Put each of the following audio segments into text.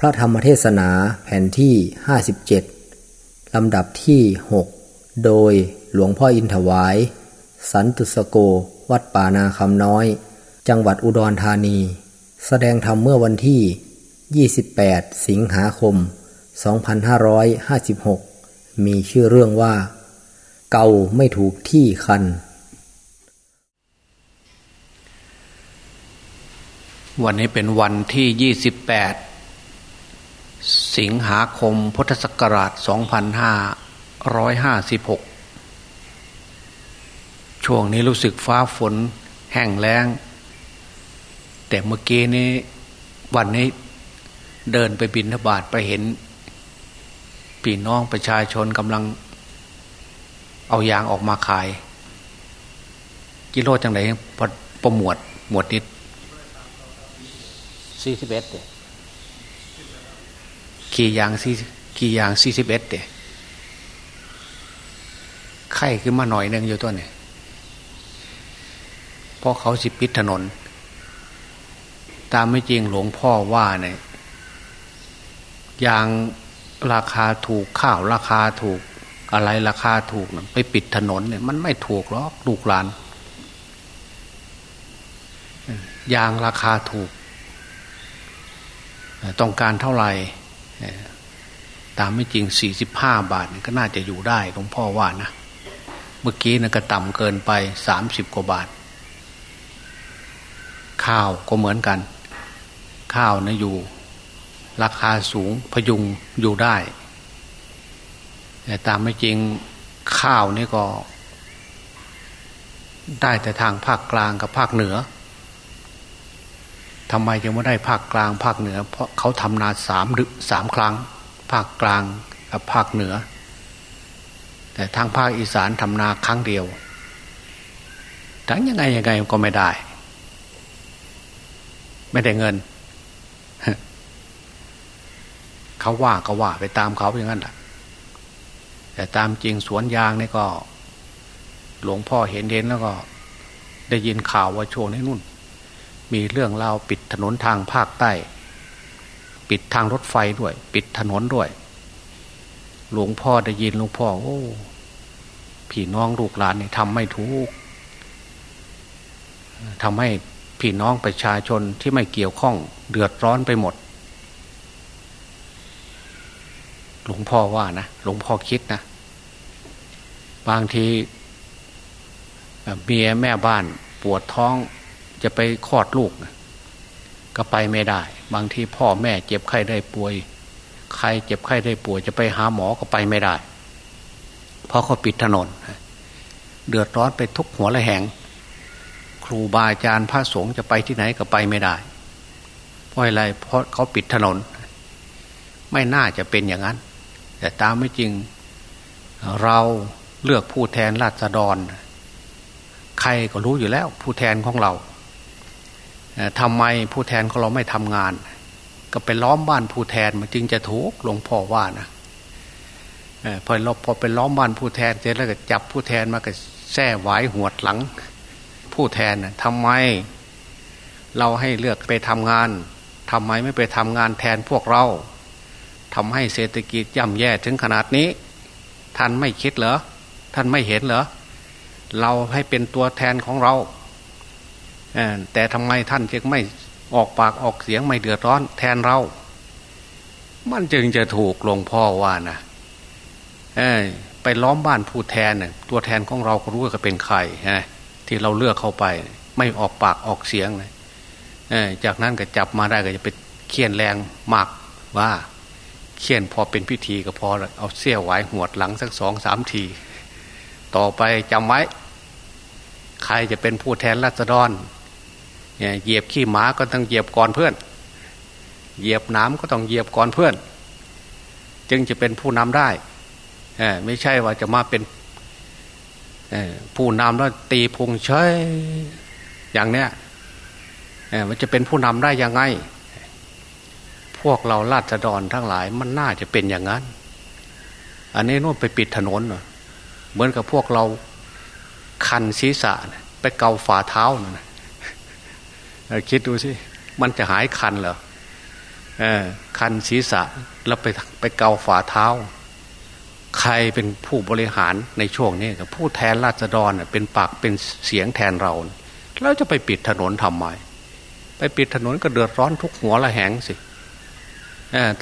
พระธรรมเทศนาแผ่นที่ 57 ลำดับที่ 6 โดยหลวงพ่ออินถวาย สันตุสโกวัดป่านาคำน้อย จังหวัดอุดรธานี แสดงธรรมเมื่อวันที่ 28 สิงหาคม 2556 มีชื่อเรื่องว่า เกาไม่ถูกที่คัน วันนี้เป็นวันที่ 28 สิงหาคมพุทธศักราช 2556 ช่วงนี้รู้สึกฟ้าฝนแห้งแล้ง แต่เมื่อกี้นี้วันนี้เดินไปบินทบาทไปเห็นพี่น้องประชาชนกำลัง เอายางออกมาขาย กิโลจังไหนพอประมวด หมวดนิดสี่สิบเอ็ดขี่ยี่อย่างสี่ขี่อย่างสี่สิบเอ็ดเดไข่ขึ้นมาหน่อยหนึ่งอยู่ตัวเนี่ยเพราะเขาสิปิดถนน ตามไม่จริงหลวงพ่อว่าเนี่ยยางราคาถูกข้าวราคาถูกอะไรราคาถูกนะไปปิดถนนเนี่ย มันไม่ถูกหรอกลูกหลานยางราคาถูก ต้องการเท่าไหร่ ตามไม่จริงสี่สิบห้าบาทก็น่าจะอยู่ได้หลวงพ่อว่านะ เมื่อกี้นะก็ต่ำเกินไปสามสิบกว่าบาท ข้าวก็เหมือนกัน ข้าวนะอยู่ ราคาสูงพยุงอยู่ได้ แต่ตามไม่จริงข้าวนี่ก็ ได้แต่ทางภาคกลางกับภาคเหนือ ทำไมจึงไม่ได้ภาคกลางภาคเหนือ เพราะเขาทำนาสามดึสามครั้ง ภาคกลางกับภาคเหนือ แต่ทางภาคอีสานทำนาครั้งเดียวทั้งยังไงยังไงก็ไม่ได้ ไม่ได้เงิน เขาว่าก็ว่าไปตามเขาอย่างนั้นแหละแต่ตามจริงสวนยางนี่ก็ หลวงพ่อเห็นเห็นแล้วก็ ได้ยินข่าวว่าโชว์ในนู่น มีเรื่องราวปิดถนนทางภาคใต้ ปิดทางรถไฟด้วย ปิดถนนด้วย หลวงพ่อได้ยินหลวงพ่อโอ้พี่น้องลูกหลานนี่ทำไม่ถูกทำให้พี่น้องประชาชนที่ไม่เกี่ยวข้องเดือดร้อนไปหมด หลวงพ่อว่านะหลวงพ่อคิดนะบางทีเมียแม่บ้านปวดท้อง จะไปคลอดลูกก็ไปไม่ได้ บางทีพ่อแม่เจ็บไข้ได้ป่วย ใครเจ็บไข้ได้ป่วย จะไปหาหมอก็ไปไม่ได้ เพราะเขาปิดถนน เดือดร้อนไปทุกหัวละแหง ครูบาอาจารย์พระสงฆ์จะไปที่ไหนก็ไปไม่ได้ เพราะอะไร เพราะเขาปิดถนน ไม่น่าจะเป็นอย่างนั้น แต่ตามไม่จริง เราเลือกผู้แทนราษฎร ใครก็รู้อยู่แล้ว ผู้แทนของเรา ทำไมผู้แทนของเราไม่ทำงาน ก็ไปล้อมบ้านผู้แทนมันจึงจะถูกหลวงพ่อว่านะพอเราพอไปล้อมบ้านผู้แทนเสร็จแล้วก็จับผู้แทนมาก็แส้ไหวหัวหลัง ผู้แทนนะทำไม เราให้เลือกไปทำงานทำไมไม่ไปทำงานแทนพวกเราทำให้เศรษฐกิจย่ำแย่ถึงขนาดนี้ ท่านไม่คิดเหรอท่านไม่เห็นเหรอเราให้เป็นตัวแทนของเรา แต่ทำไมท่านจึงไม่ออกปากออกเสียงไม่เดือดร้อนแทนเรา มันจึงจะถูกหลวงพ่อว่านะไปล้อมบ้านผู้แทนเนี่ยตัวแทนของเราก็รู้ว่าเป็นใครที่เราเลือกเข้าไป ไม่ออกปากออกเสียงเลยจากนั้นก็จับมาได้ก็จะไปเคี่ยนแรงมากว่าเคี่ยนพอเป็นพิธีก็พอเอาเสี้ยวไหวหัวดหลังสักสองสามที ต่อไปจำไว้ ใครจะเป็นผู้แทนราษฎร เหยียบขี้หมาก็ต้องเหยียบก่อนเพื่อน เหยียบน้ำก็ต้องเหยียบก่อนเพื่อน จึงจะเป็นผู้นำได้ไม่ใช่ว่าจะมาเป็นผู้นำแล้วตีพุงเฉยอย่างเนี้ยมันจะเป็นผู้นำได้ยังไง พวกเราลาดดอนทั้งหลายมันน่าจะเป็นอย่างนั้น อันนี้นู่นไปปิดถนนเหมือนกับพวกเราคันศีรษะ ไปเกาฝ่าเท้านะ คิดดูสิมันจะหายคันเหรอคันศีรษะแล้วไปไปเกาฝ่าเท้า ใครเป็นผู้บริหารในช่วงนี้กับผู้แทนราษฎรเป็นปากเป็นเสียงแทนเราแล้วจะไปปิดถนนทำไมไปปิดถนนก็เดือดร้อนทุกหัวละแหงสิ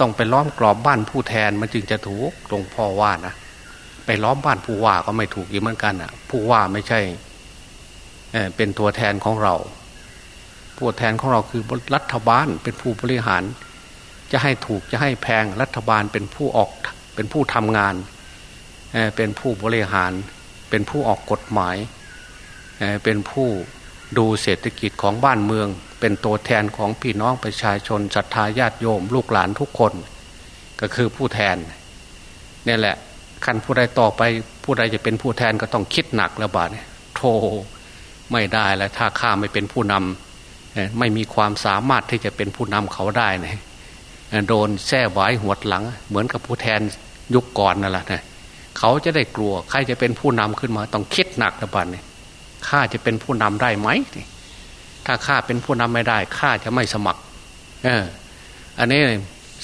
ต้องไปล้อมกรอบบ้านผู้แทนมันจึงจะถูกหลวงพ่อว่านะไปล้อมบ้านผู้ว่าก็ไม่ถูกอีกเหมือนกันอะ ผู้ว่าไม่ใช่เป็นตัวแทนของเรา ผู้แทนของเราคือรัฐบาลเป็นผู้บริหาร จะให้ถูกจะให้แพงรัฐบาลเป็นผู้ออกเป็นผู้ทำงาน เป็นผู้บริหาร เป็นผู้ออกกฎหมาย เป็นผู้ดูเศรษฐกิจของบ้านเมือง เป็นตัวแทนของพี่น้องประชาชนศรัทธาญาติโยม ลูกหลานทุกคน ก็คือผู้แทนนี่แหละขั้นผู้ใดต่อไปผู้ใดจะเป็นผู้แทนก็ต้องคิดหนักแล้วบาดเนี่ยโธไม่ได้แล้วถ้าข้าไม่เป็นผู้นำ ไม่มีความสามารถที่จะเป็นผู้นำเขาได้เนี่ยโดนแส้ไว้หัวหลัง เหมือนกับผู้แทนยุคก่อนนั่นแหละนะเขาจะได้กลัวใครจะเป็นผู้นำขึ้นมา ต้องคิดหนักแล้วบาดเนี่ยข้าจะเป็นผู้นำได้ไหมถ้าข้าเป็นผู้นำไม่ได้ข้าจะไม่สมัคร เออ อันนี้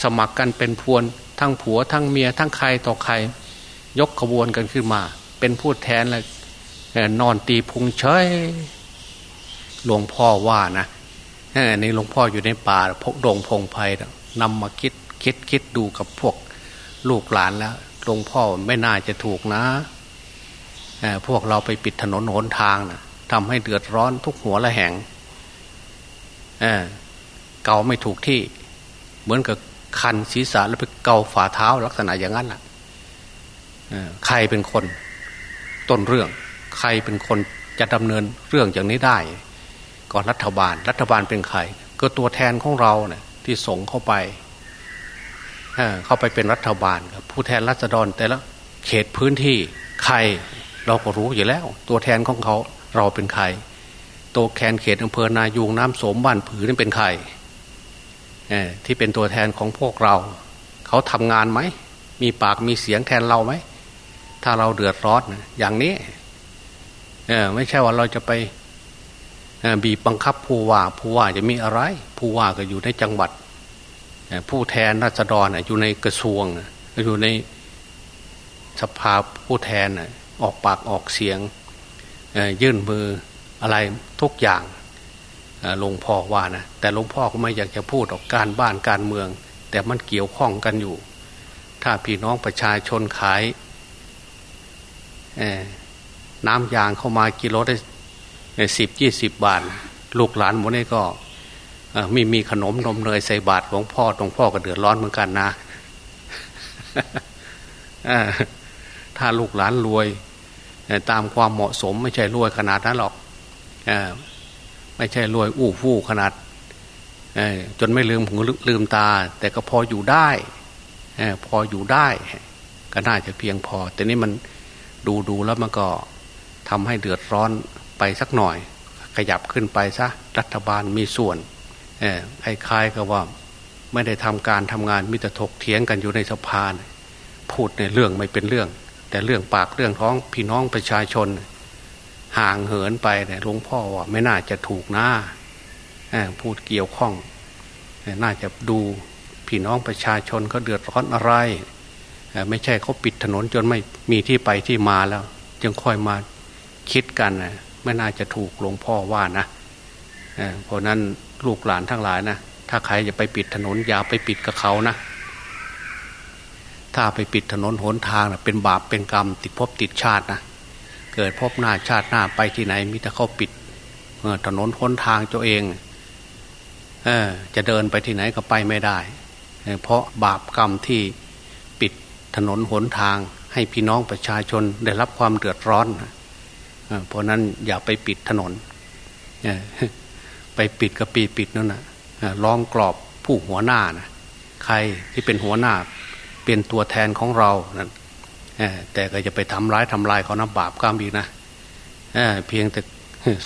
สมัครกันเป็นพวนทั้งผัวทั้งเมียทั้งใครต่อใคร ยกขบวนกันขึ้นมา เป็นผู้แทนแล้วนอนตีพุงเฉยหลวงพ่อว่านะ นี่หลวงพ่ออยู่ในป่าพกดงพงไพ่นำมาคิดคิดคิดดูกับพวกลูกหลานแล้วหลวงพ่อไม่น่าจะถูกนะพวกเราไปปิดถนนหนทางนะทำให้เดือดร้อนทุกหัวละแห่งเเกาไม่ถูกที่ เหมือนกับคันศีรษะแล้วไปเกาฝ่าเท้าลักษณะอย่างนั้นล่ะใครเป็นคนต้นเรื่อง ใครเป็นคนจะดำเนินเรื่องอย่างนี้ได้ ก่อนรัฐบาล รัฐบาลเป็นใคร ก็ตัวแทนของเราเนี่ยที่ส่งเข้าไปเข้าไปเป็นรัฐบาลผู้แทนรัษฎรแต่ละเขตพื้นที่ใครเราก็รู้อยู่แล้ว ตัวแทนของเขาเราเป็นใคร ตัวแทนเขตอำเภอนายูงน้ำสมบ้านผือนี่เป็นใครที่เป็นตัวแทนของพวกเรา เขาทำงานไหม มีปากมีเสียงแทนเราไหม ถ้าเราเดือดร้อนอย่างนี้ไม่ใช่ว่าเราจะไป บีบบังคับผู้ว่าผู้ว่าจะมีอะไร ผู้ว่าก็อยู่ในจังหวัด ผู้แทนราษฎรอยู่ในกระทรวงอยู่ในสภาผู้แทนออกปากออกเสียงยื่นมืออะไรทุกอย่างหลวงพ่อว่านะแต่หลวงพ่อก็ไม่อยากจะพูดออกการบ้านการเมือง แต่มันเกี่ยวข้องกันอยู่ ถ้าพี่น้องประชาชนขายน้ำยางเข้ามากิโลได้ สิบยี่สิบบาท ลูกหลานหมดนี่ก็มีมีขนมนมเนยใส่บาตรหลวงพ่อหลวงพ่อก็เดือดร้อนเหมือนกันนะถ้าลูกหลานรวยตามความเหมาะสมไม่ใช่รวยขนาดนั้นหรอกไม่ใช่รวยอู้ฟู่ขนาดจนไม่ลืมหูลืมตา แต่ก็พออยู่ได้พออยู่ได้ ก็น่าจะเพียงพอ แต่นี่มันดูดูแล้วมันก็ทำให้เดือดร้อน ไปสักหน่อย ขยับขึ้นไปซะรัฐบาลมีส่วนคล้ายๆกับว่าไม่ได้ทำการทำงานมิตรถกเถียงกันอยู่ในสภาพูดในเรื่องไม่เป็นเรื่อง แต่เรื่องปากเรื่องท้องพี่น้องประชาชน ห่างเหินไปเนี่ยหลวงพ่อว่าไม่น่าจะถูกนะพูดเกี่ยวข้องน่าจะดูพี่น้องประชาชนเขาเดือดร้อนอะไร ไม่ใช่เขาปิดถนนจนไม่มีที่ไปที่มาแล้ว จึงค่อยมาคิดกัน ไม่น่าจะถูกหลวงพ่อว่านะเพราะนั้นลูกหลานทั้งหลายนะถ้าใครจะไปปิดถนนอย่าไปปิดกับเขานะ ถ้าไปปิดถนนหนทางนะเป็นบาปเป็นกรรม ติดภพติดชาตินะเกิดพบหน้าชาติหน้าไปที่ไหนมิแต่เขาปิดถนนหนทางตัวเองเออจะเดินไปที่ไหนก็ไปไม่ได้ เพราะบาปกรรมที่ปิดถนนหนทางให้พี่น้องประชาชนได้รับความเดือดร้อน เพราะนั้นอย่าไปปิดถนนไปปิดกระปีปิดนั่นนะร้องกรอบผู้หัวหน้านะใครที่เป็นหัวหน้าเป็นตัวแทนของเรานั่นแต่ก็จะไปทำร้ายทำลายเขานะบาปกรรมอีกนะเเพียงแต่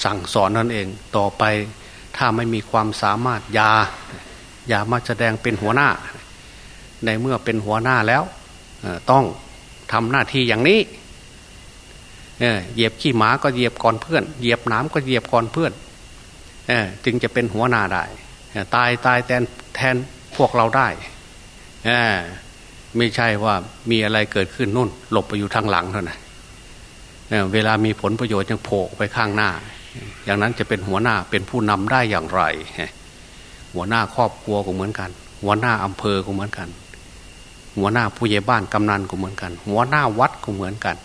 สั่งสอนนั่นเองต่อไปถ้าไม่มีความสามารถยาอย่ามาแสดงเป็นหัวหน้า ในเมื่อเป็นหัวหน้าแล้วต้องทำหน้าที่อย่างนี้ เหยียบขี้หมาก็เหยียบก่อนเพื่อน เหยียบน้ำก็เหยียบก่อนเพื่อนจึงจะเป็นหัวหน้าได้ตายตายแทนแทนพวกเราได้ไม่ใช่ว่ามีอะไรเกิดขึ้นนู่น หลบไปอยู่ทางหลังเท่านั้นเวลามีผลประโยชน์ยังโผล่ไปข้างหน้า อย่างนั้นจะเป็นหัวหน้าเป็นผู้นำได้อย่างไร หัวหน้าครอบครัวก็เหมือนกัน หัวหน้าอำเภอก็เหมือนกัน หัวหน้าผู้ใหญ่บ้านกำนันก็เหมือนกัน หัวหน้าวัดก็เหมือนกัน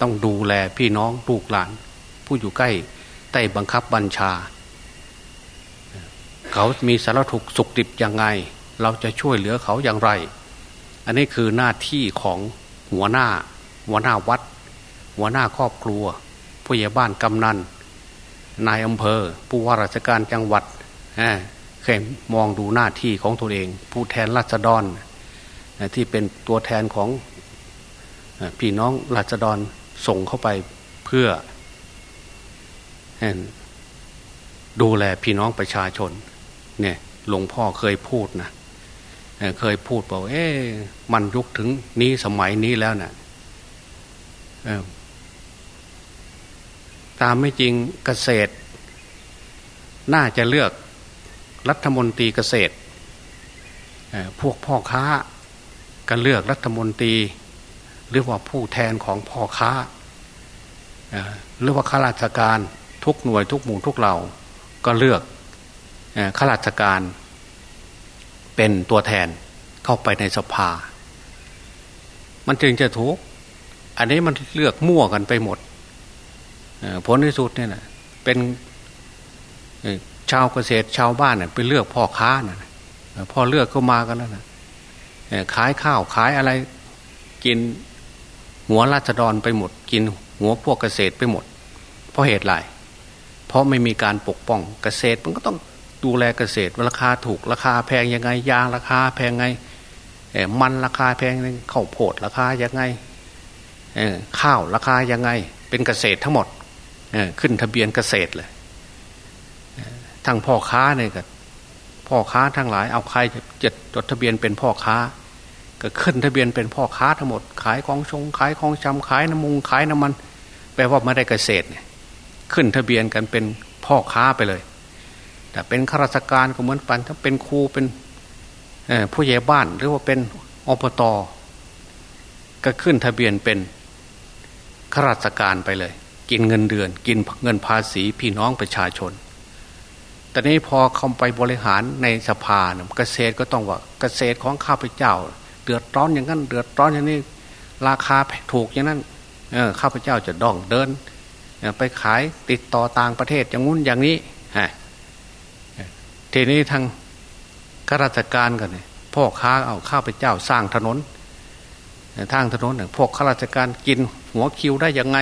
ต้องดูแลพี่น้องลูกหลาน ผู้อยู่ใกล้ใต้บังคับบัญชา เขามีสารถุกสุขดิบยังไง เราจะช่วยเหลือเขาอย่างไร อันนี้คือหน้าที่ของหัวหน้า หัวหน้าวัด หัวหน้าครอบครัว ผู้ใหญ่บ้านกำนันนายอำเภอ ผู้ว่าราชการจังหวัดเคยมองดูหน้าที่ของตัวเอง ผู้แทนราษฎรที่เป็นตัวแทนของ พี่น้องราษฎรส่งเข้าไปเพื่อดูแลพี่น้องประชาชน เนี่ยหลวงพ่อเคยพูดนะเคยพูดบอกเอ๊ะมันยุคถึงนี้สมัยนี้แล้วนะ่ะตามไม่จริงเกษตร น่าจะเลือกรัฐมนตรีเกษตรพวกพ่อค้าก็เลือกรัฐมนตรี หรือว่าผู้แทนของพ่อค้าหรือว่าข้าราชการทุกหน่วยทุกหมู่ทุกเหล่าก็เลือกข้าราชการเป็นตัวแทนเข้าไปในสภา มันจึงจะถูก อันนี้มันเลือกมั่วกันไปหมดผลที่สุดเนี่ยนะเป็นชาวเกษตรชาวบ้านเนี่ยไปเลือกพ่อค้านะพอเลือกก็มากันแล้วนะขายข้าวขายอะไรกิน หัวราษฎรไปหมด กินหัวพวกเกษตรไปหมด เพราะเหตุไรเพราะไม่มีการปกป้องเกษตรมันก็ต้องดูแลเกษตรราคาถูกราคาแพงยังไง ยางราคาแพงไงมันราคาแพงข้าวโพดราคายังไงข้าวราคายังไง เป็นเกษตรทั้งหมดขึ้นทะเบียนเกษตรเลยทั้งพ่อค้าเนี่ยก็พ่อค้าทั้งหลาย เอาใครจะจดทะเบียนเป็นพ่อค้า ก็ขึ้นทะเบียนเป็นพ่อค้าทั้งหมด ขายของชงขายของชำขายน้ำมุงขายน้ำมัน แปลว่าไม่ได้เกษตรเนี่ยขึ้นทะเบียนกันเป็นพ่อค้าไปเลย แต่เป็นข้าราชการก็เหมือนกันถ้าเป็นครูเป็นผู้ใหญ่บ้านหรือว่าเป็นอบตก็ขึ้นทะเบียนเป็นข้าราชการไปเลย กินเงินเดือน กินเงินภาษีพี่น้องประชาชน แต่นี้พอเข้าไปบริหารในสภาเกษตรก็ต้องว่าเกษตรของข้าพเจ้า เดือดร้อนอย่างนั้น เดือดร้อนอย่างนี้ ราคาถูกอย่างนั้นข้าพเจ้าจะดองเดิน ไปขายติดต่อต่างประเทศอย่างงู้นอย่างนี้ฮะทีนี้ทางข้าราชการกันเนี่ยพ่อค้าเอาข้าพเจ้าสร้างถนนทางถนนเนี่ยพวกข้าราชการกินหัวคิวได้ยังไง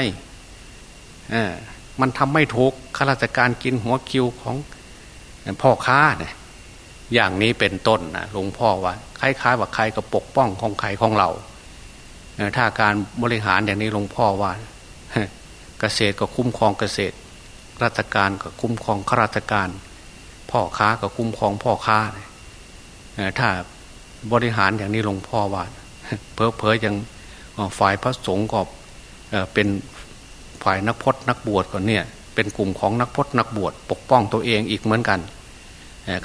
เออมันทำไม่ถูกข้าราชการกินหัวคิวของพ่อค้าเนี่ยอย่างนี้เป็นต้นนะหลวงพ่อว่า ล้ายๆว่าใครก็ปกป้องของใครของเราถ้าการบริหารอย่างนี้หลวงพ่อว่าเกษตรก็คุ้มครองเกษตร ราชการก็คุ้มครองข้าราชการ พ่อค้าก็คุ้มครองพ่อค้าถ้าบริหารอย่างนี้หลวงพ่อว่าเพอเพอยังฝ่ายพระสงฆ์ก็เป็นฝ่ายนักพจนักบวชก่อนเนี่ย เป็นกลุ่มของนักพจนักบวชปกป้องตัวเองอีกเหมือนกัน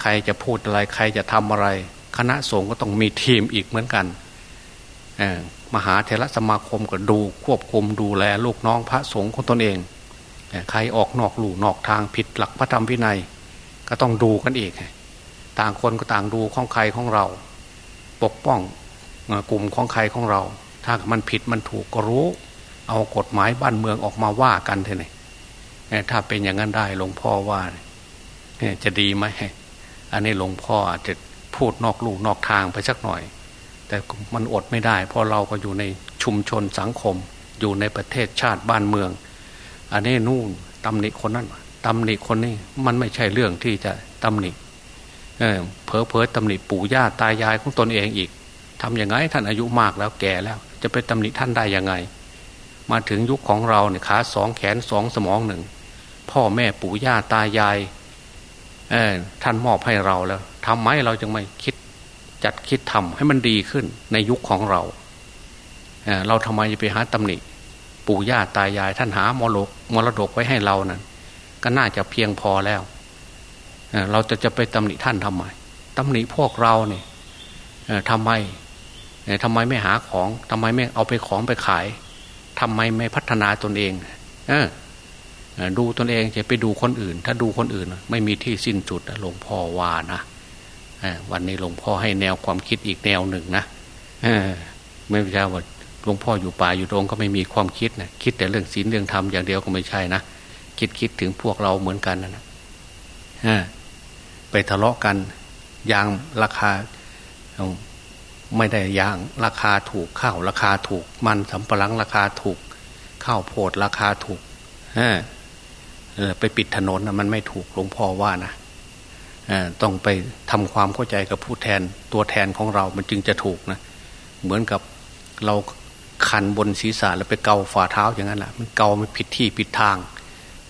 ใครจะพูดอะไรใครจะทำอะไร คณะสงฆ์ก็ต้องมีทีมอีกเหมือนกันมหาเทรสมาคมก็ดูควบคุมดูแลลูกน้องพระสงฆ์ของตนเอง ใครออกนอกหลู่นอกทางผิดหลักพระธรรมวินัย ก็ต้องดูกันอีก ต่างคนก็ต่างดูของใครของเรา ปกป้องกลุ่มของใครของเรา ถ้ามันผิดมันถูกก็รู้ เอากฎหมายบ้านเมืองออกมาว่ากันเถอะถ้าเป็นอย่างนั้นได้หลวงพ่อว่าจะดีไหมอันนี้หลวงพ่ออาจจะ พูดนอกลูกนอกทางไปสักหน่อย แต่มันอดไม่ได้ เพราะเราก็อยู่ในชุมชนสังคม อยู่ในประเทศชาติบ้านเมือง อันนี้นู่นตำหนิคนนั้นตำหนิคนนี้มันไม่ใช่เรื่องที่จะตำหนิเเพอเพอตำหนิปู่ย่าตายายของตนเองอีกทำยังไงท่านอายุมากแล้วแก่แล้ว จะไปตำหนิท่านได้ยังไง มาถึงยุคของเราเนี่ยขาสองแขนสองสมองหนึ่งพ่อแม่ปู่ย่าตายาย ท่านมอบให้เราแล้วทำไมเราจึงไม่คิดจัดคิดทำให้มันดีขึ้นในยุคของเราเเราทำไมจะไปหาตำหนิปู่ย่าตายาย ท่านหามรดกมรดกไว้ให้เรานั้นก็น่าจะเพียงพอแล้วเราจะจะไปตำหนิท่านทำไมตำหนิพวกเราเนี่ยทำไมทำไมไม่หาของทำไมไม่เอาไปของไปขายทำไมไม่พัฒนาตนเอง เออ ดูตนเองจะไปดูคนอื่น ถ้าดูคนอื่น ไม่มีที่สิ้นสุดหลวงพ่อว่านะวันนี้หลวงพ่อให้แนวความคิดอีกแนวหนึ่งนะไม่ใช่ว่าหลวงพ่ออยู่ป่าอยู่ตรงก็ไม่มีความคิดนะคิดแต่เรื่องศีลเรื่องธรรมอย่างเดียวก็ไม่ใช่นะคิดคิดถึงพวกเราเหมือนกันนะไปทะเลาะกันยางราคาไม่ได้ยางราคาถูกข้าวราคาถูก มันสำปะหลังราคาถูก ข้าวโพดราคาถูกเออ ไปปิดถนนนะมันไม่ถูกหลวงพ่อว่านะต้องไปทำความเข้าใจกับผู้แทนตัวแทนของเรา มันจึงจะถูกนะ เหมือนกับเราคันบนศีรษะแล้วไปเกาฝ่าเท้าอย่างนั้นแหละมันเกาไม่ผิดที่ผิดทาง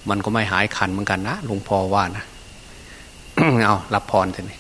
มันก็ไม่หายคันเหมือนกันนะหลวงพ่อว่านะเอารับพรเถอะนี่